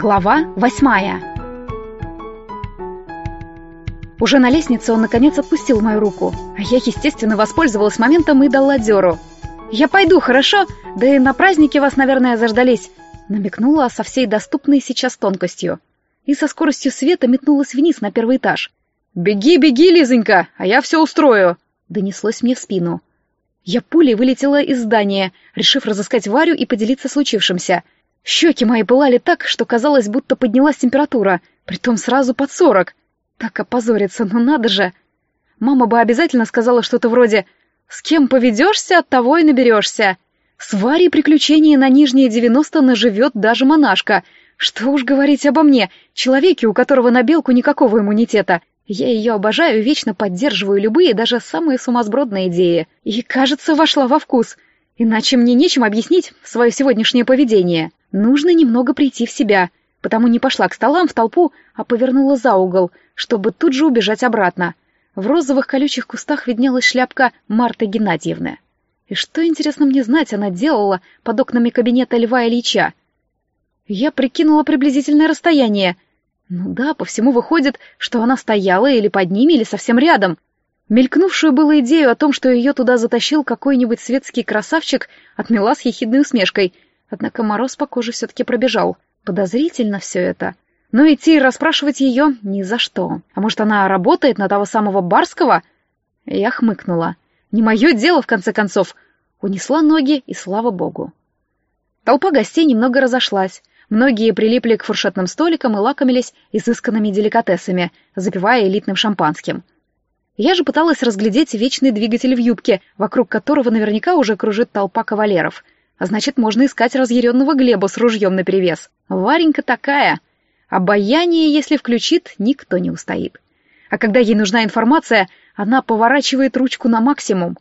Глава восьмая Уже на лестнице он наконец отпустил мою руку, а я, естественно, воспользовалась моментом и дала дёру. «Я пойду, хорошо? Да и на празднике вас, наверное, заждались», намекнула со всей доступной сейчас тонкостью. И со скоростью света метнулась вниз на первый этаж. «Беги, беги, Лизонька, а я все устрою!» донеслось мне в спину. Я пулей вылетела из здания, решив разыскать Варю и поделиться случившимся — Щеки мои пылали так, что казалось, будто поднялась температура, притом сразу под сорок. Так опозориться, ну надо же! Мама бы обязательно сказала что-то вроде «С кем поведешься, от того и наберешься». С Варей приключения на нижние девяносто наживет даже монашка. Что уж говорить обо мне, человеке, у которого на белку никакого иммунитета. Я ее обожаю и вечно поддерживаю любые, даже самые сумасбродные идеи. И, кажется, вошла во вкус. Иначе мне нечем объяснить свое сегодняшнее поведение. Нужно немного прийти в себя, потому не пошла к столам в толпу, а повернула за угол, чтобы тут же убежать обратно. В розовых колючих кустах виднелась шляпка Марты Геннадьевны. И что, интересно мне знать, она делала под окнами кабинета Льва Ильича? Я прикинула приблизительное расстояние. Ну да, по всему выходит, что она стояла или под ними, или совсем рядом. Мелькнувшую было идею о том, что ее туда затащил какой-нибудь светский красавчик, отмела с ехидной усмешкой — Однако мороз по коже все-таки пробежал. Подозрительно все это. Но идти и расспрашивать ее ни за что. А может, она работает на того самого Барского? Я хмыкнула. Не мое дело, в конце концов. Унесла ноги, и слава богу. Толпа гостей немного разошлась. Многие прилипли к фуршетным столикам и лакомились изысканными деликатесами, запивая элитным шампанским. Я же пыталась разглядеть вечный двигатель в юбке, вокруг которого наверняка уже кружит толпа кавалеров — а значит, можно искать разъяренного Глеба с ружьем наперевес. Варенька такая. Обаяние, если включит, никто не устоит. А когда ей нужна информация, она поворачивает ручку на максимум.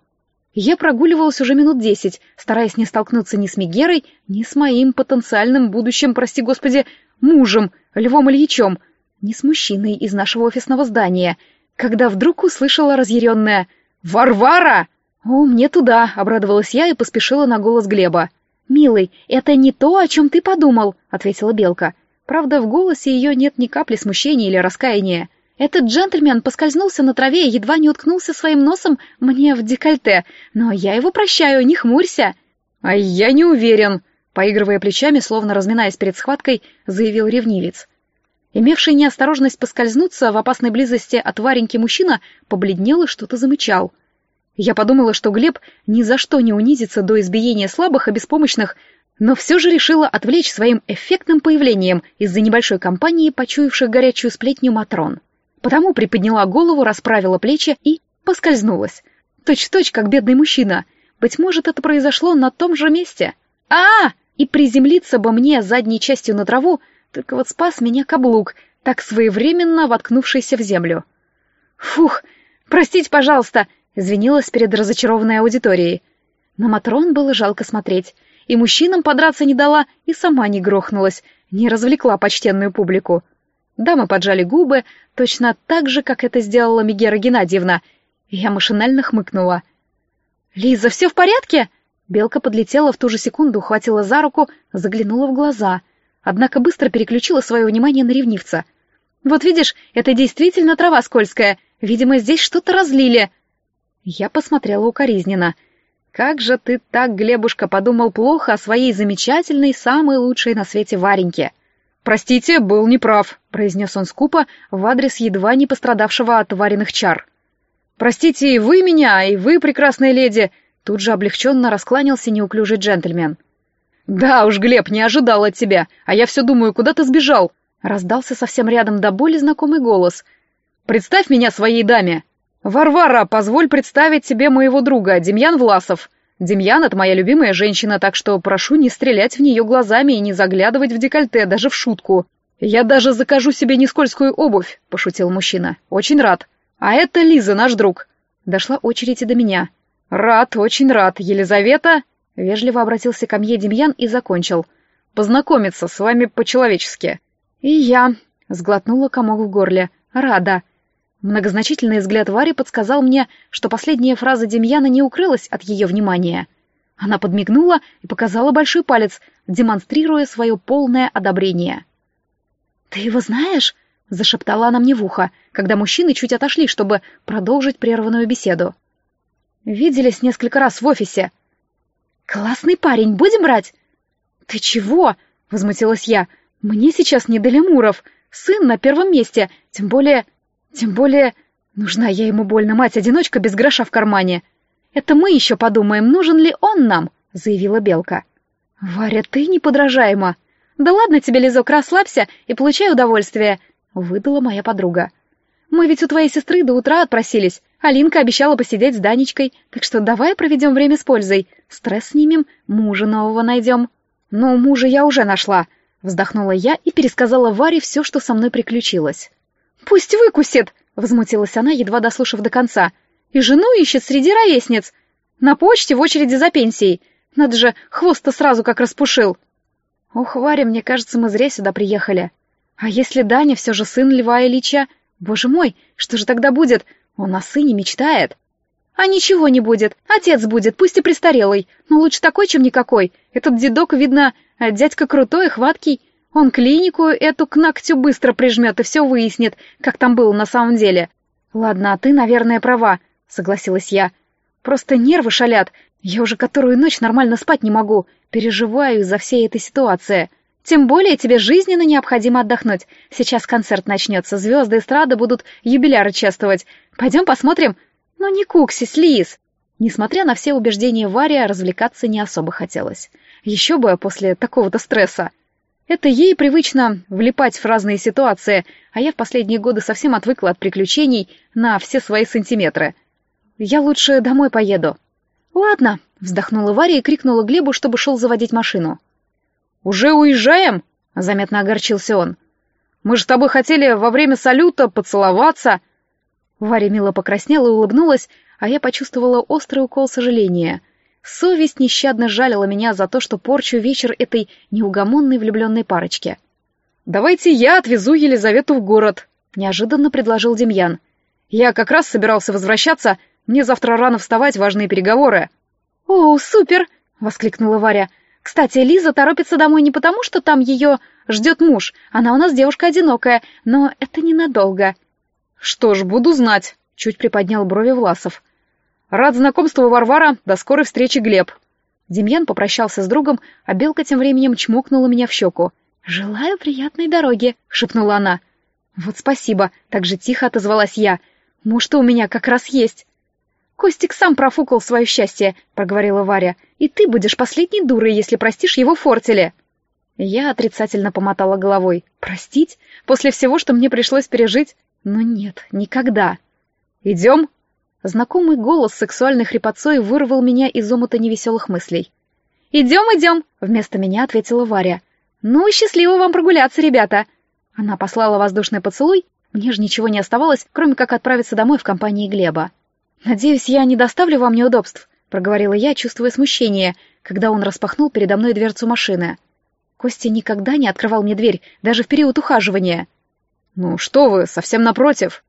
Я прогуливалась уже минут десять, стараясь не столкнуться ни с Мегерой, ни с моим потенциальным будущим, прости господи, мужем, Львом Ильичем, ни с мужчиной из нашего офисного здания, когда вдруг услышала разъяренное «Варвара!» «О, мне туда!» — обрадовалась я и поспешила на голос Глеба. «Милый, это не то, о чем ты подумал», — ответила Белка. Правда, в голосе ее нет ни капли смущения или раскаяния. Этот джентльмен поскользнулся на траве и едва не уткнулся своим носом мне в декольте, но я его прощаю, не хмурься. «А я не уверен», — поигрывая плечами, словно разминаясь перед схваткой, заявил ревнивец. Имевший неосторожность поскользнуться в опасной близости от Вареньки мужчина побледнел и что-то замычал — я подумала, что Глеб ни за что не унизится до избиения слабых и беспомощных, но все же решила отвлечь своим эффектным появлением из-за небольшой компании, почуявших горячую сплетню Матрон. Потому приподняла голову, расправила плечи и поскользнулась. Точь-в-точь, как бедный мужчина. Быть может, это произошло на том же месте. а, -а, -а! И приземлиться бы мне задней частью на траву, только вот спас меня каблук, так своевременно воткнувшийся в землю. Фух, простите, пожалуйста, извинилась перед разочарованной аудиторией. На Матрон было жалко смотреть. И мужчинам подраться не дала, и сама не грохнулась, не развлекла почтенную публику. Дамы поджали губы, точно так же, как это сделала Мегера Геннадьевна. Я машинально хмыкнула. «Лиза, все в порядке?» Белка подлетела в ту же секунду, ухватила за руку, заглянула в глаза. Однако быстро переключила свое внимание на ревнивца. «Вот видишь, это действительно трава скользкая. Видимо, здесь что-то разлили». Я посмотрела укоризненно. «Как же ты так, Глебушка, подумал плохо о своей замечательной, самой лучшей на свете Вареньке?» «Простите, был неправ», — произнес он скупо в адрес едва не пострадавшего от вареных чар. «Простите и вы меня, и вы, прекрасная леди», — тут же облегченно раскланялся неуклюжий джентльмен. «Да уж, Глеб, не ожидал от тебя, а я все думаю, куда ты сбежал?» Раздался совсем рядом до боли знакомый голос. «Представь меня своей даме!» «Варвара, позволь представить тебе моего друга, Демьян Власов. Демьян — это моя любимая женщина, так что прошу не стрелять в нее глазами и не заглядывать в декольте, даже в шутку. Я даже закажу себе нескользкую обувь», — пошутил мужчина. «Очень рад. А это Лиза, наш друг». Дошла очередь и до меня. «Рад, очень рад. Елизавета...» Вежливо обратился ко мне Демьян и закончил. «Познакомиться с вами по-человечески». «И я...» — сглотнула комок в горле. «Рада». Многозначительный взгляд Вари подсказал мне, что последняя фраза Демьяна не укрылась от ее внимания. Она подмигнула и показала большой палец, демонстрируя свое полное одобрение. «Ты его знаешь?» — зашептала она мне в ухо, когда мужчины чуть отошли, чтобы продолжить прерванную беседу. «Виделись несколько раз в офисе». «Классный парень, будем брать?» «Ты чего?» — возмутилась я. «Мне сейчас не до лемуров. Сын на первом месте. Тем более... Тем более... Нужна я ему больно мать-одиночка без гроша в кармане. Это мы еще подумаем, нужен ли он нам», — заявила Белка. «Варя, ты неподражаема». «Да ладно тебе, Лизок, расслабься и получай удовольствие», — выдала моя подруга. «Мы ведь у твоей сестры до утра отпросились. Алинка обещала посидеть с Данечкой, так что давай проведем время с пользой. Стресс снимем, мужа нового найдем». «Ну, мужа я уже нашла», — вздохнула я и пересказала Варе все, что со мной приключилось. «Пусть выкусит!» — возмутилась она, едва дослушав до конца. «И жену ищет среди ровесниц. На почте в очереди за пенсией. Надо же, хвост-то сразу как распушил». Ох, Варя, мне кажется, мы зря сюда приехали. А если Даня все же сын Льва Ильича? Боже мой, что же тогда будет? Он о сыне мечтает. А ничего не будет. Отец будет, пусть и престарелый, но лучше такой, чем никакой. Этот дедок, видно, дядька крутой хваткий. Он клинику эту к ногтю быстро прижмет и все выяснит, как там было на самом деле. Ладно, а ты, наверное, права, согласилась я. Просто нервы шалят. Я уже которую ночь нормально спать не могу. Переживаю из-за всей этой ситуации. Тем более тебе жизненно необходимо отдохнуть. Сейчас концерт начнется, звезды эстрады будут юбиляры чествовать. Пойдем посмотрим? Ну не куксись, Лиз. Несмотря на все убеждения Варя, развлекаться не особо хотелось. Еще бы после такого-то стресса. Это ей привычно влипать в разные ситуации, а я в последние годы совсем отвыкла от приключений на все свои сантиметры. Я лучше домой поеду. Ладно, Вздохнула Варя и крикнула Глебу, чтобы шел заводить машину. «Уже уезжаем?» — заметно огорчился он. «Мы же с тобой хотели во время салюта поцеловаться». Варя мило покраснела и улыбнулась, а я почувствовала острый укол сожаления. Совесть нещадно жалила меня за то, что порчу вечер этой неугомонной влюбленной парочки. «Давайте я отвезу Елизавету в город», — неожиданно предложил Демьян. «Я как раз собирался возвращаться, мне завтра рано вставать, важные переговоры». «О, супер!» — воскликнула Варя. «Кстати, Лиза торопится домой не потому, что там ее ждет муж. Она у нас девушка одинокая, но это ненадолго». «Что ж, буду знать», — чуть приподнял брови Власов. «Рад знакомству, Варвара. До скорой встречи, Глеб». Демьян попрощался с другом, а Белка тем временем чмокнула меня в щеку. «Желаю приятной дороги», — шепнула она. «Вот спасибо», — так же тихо отозвалась я. «Муж-то у меня как раз есть». «Костик сам профукал свое счастье», — проговорила Варя. «И ты будешь последней дурой, если простишь его фортеле». Я отрицательно помотала головой. «Простить? После всего, что мне пришлось пережить? Но нет, никогда». «Идем?» Знакомый голос сексуальной хрипотцой вырвал меня из омута невеселых мыслей. «Идем, идем!» — вместо меня ответила Варя. «Ну, счастливо вам прогуляться, ребята!» Она послала воздушный поцелуй, мне же ничего не оставалось, кроме как отправиться домой в компании Глеба. «Надеюсь, я не доставлю вам неудобств», — проговорила я, чувствуя смущение, когда он распахнул передо мной дверцу машины. Костя никогда не открывал мне дверь, даже в период ухаживания. «Ну что вы, совсем напротив!»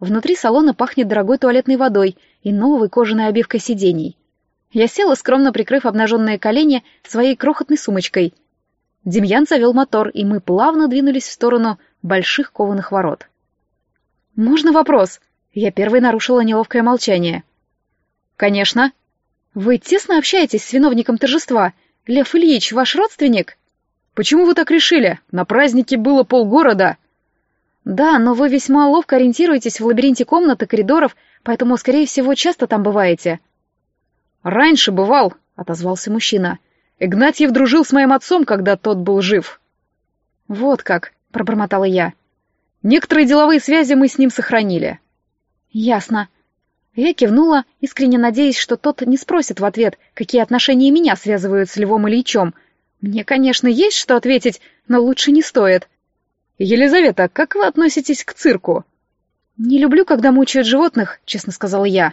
Внутри салона пахнет дорогой туалетной водой и новой кожаной обивкой сидений. Я села, скромно прикрыв обнаженные колени своей крохотной сумочкой. Демьян завел мотор, и мы плавно двинулись в сторону больших кованых ворот. «Можно вопрос?» Я первой нарушила неловкое молчание. «Конечно». «Вы тесно общаетесь с виновником торжества? Лев Ильич ваш родственник?» «Почему вы так решили? На празднике было полгорода». «Да, но вы весьма ловко ориентируетесь в лабиринте комнат и коридоров, поэтому, скорее всего, часто там бываете». «Раньше бывал», — отозвался мужчина. «Игнатьев дружил с моим отцом, когда тот был жив». «Вот как», — пробормотала я. «Некоторые деловые связи мы с ним сохранили. «Ясно». Я кивнула, искренне надеясь, что тот не спросит в ответ, какие отношения меня связывают с Львом Ильичем. Мне, конечно, есть что ответить, но лучше не стоит. «Елизавета, как вы относитесь к цирку?» «Не люблю, когда мучают животных», — честно сказала я.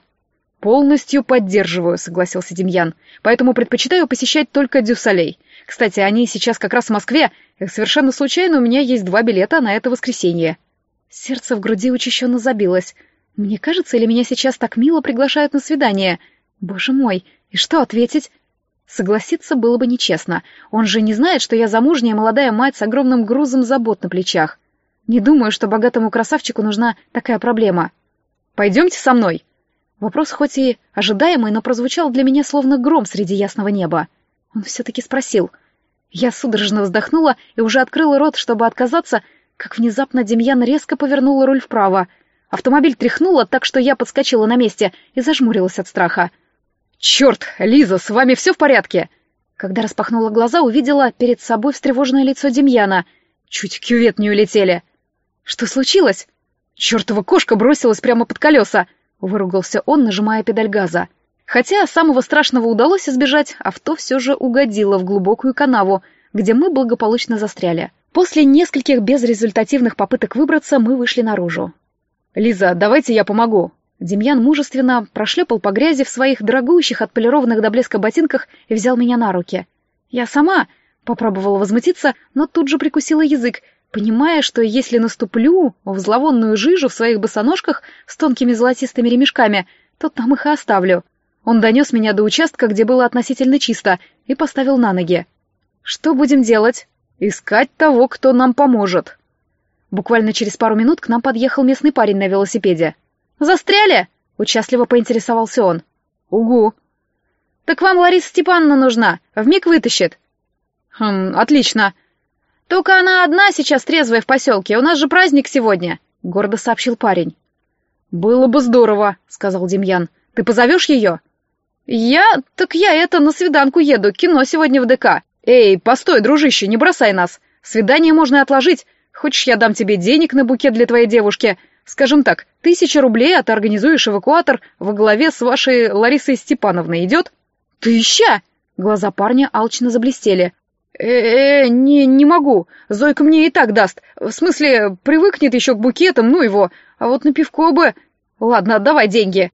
«Полностью поддерживаю», — согласился Демьян. «Поэтому предпочитаю посещать только дюсалей. Кстати, они сейчас как раз в Москве, совершенно случайно у меня есть два билета на это воскресенье». Сердце в груди учащенно забилось. Мне кажется, или меня сейчас так мило приглашают на свидание? Боже мой, и что ответить? Согласиться было бы нечестно. Он же не знает, что я замужняя молодая мать с огромным грузом забот на плечах. Не думаю, что богатому красавчику нужна такая проблема. Пойдемте со мной. Вопрос хоть и ожидаемый, но прозвучал для меня словно гром среди ясного неба. Он все-таки спросил. Я судорожно вздохнула и уже открыла рот, чтобы отказаться, как внезапно Демьян резко повернула руль вправо. Автомобиль тряхнуло так, что я подскочила на месте и зажмурилась от страха. «Черт, Лиза, с вами все в порядке?» Когда распахнула глаза, увидела перед собой встревоженное лицо Демьяна. Чуть в кювет не улетели. «Что случилось?» «Чертова кошка бросилась прямо под колеса!» — выругался он, нажимая педаль газа. Хотя самого страшного удалось избежать, авто все же угодило в глубокую канаву, где мы благополучно застряли. После нескольких безрезультативных попыток выбраться мы вышли наружу. «Лиза, давайте я помогу». Демьян мужественно прошлепал по грязи в своих дорогущих, отполированных до блеска ботинках и взял меня на руки. «Я сама...» — попробовала возмутиться, но тут же прикусила язык, понимая, что если наступлю в зловонную жижу в своих босоножках с тонкими золотистыми ремешками, то там их и оставлю. Он донес меня до участка, где было относительно чисто, и поставил на ноги. «Что будем делать?» «Искать того, кто нам поможет». Буквально через пару минут к нам подъехал местный парень на велосипеде. «Застряли?» — участливо поинтересовался он. «Угу». «Так вам Лариса Степановна нужна, вмиг вытащит». «Хм, отлично». «Только она одна сейчас трезвая в поселке, у нас же праздник сегодня», — гордо сообщил парень. «Было бы здорово», — сказал Демьян. «Ты позовешь ее?» «Я? Так я это, на свиданку еду, кино сегодня в ДК. Эй, постой, дружище, не бросай нас. Свидание можно отложить. Хочешь, я дам тебе денег на букет для твоей девушки? Скажем так, тысяча рублей, а ты организуешь эвакуатор во главе с вашей Ларисой Степановной. Идет?» «Тысяча?» Глаза парня алчно заблестели. «Э-э, не, не могу. Зойка мне и так даст. В смысле, привыкнет еще к букетам, ну его. А вот на пивко бы... Ладно, отдавай деньги».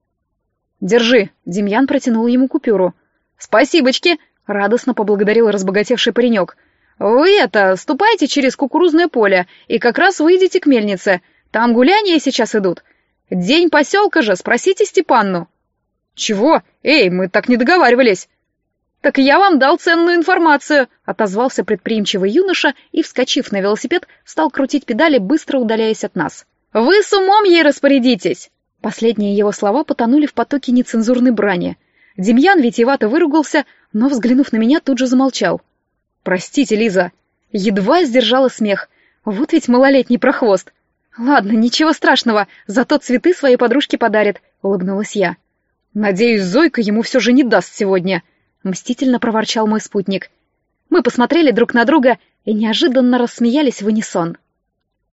«Держи», — Демьян протянул ему купюру. «Спасибочки», — радостно поблагодарил разбогатевший паренек. «Вы это, ступайте через кукурузное поле и как раз выйдете к мельнице. Там гуляния сейчас идут. День поселка же, спросите Степанну». «Чего? Эй, мы так не договаривались». «Так я вам дал ценную информацию», — отозвался предприимчивый юноша и, вскочив на велосипед, стал крутить педали, быстро удаляясь от нас. «Вы с умом ей распорядитесь!» Последние его слова потонули в потоке нецензурной брани. Демьян витиевато выругался, но, взглянув на меня, тут же замолчал. «Простите, Лиза!» Едва сдержала смех. Вот ведь малолетний прохвост. «Ладно, ничего страшного, зато цветы своей подружке подарит», — улыбнулась я. «Надеюсь, Зойка ему все же не даст сегодня», — мстительно проворчал мой спутник. Мы посмотрели друг на друга и неожиданно рассмеялись в унисон.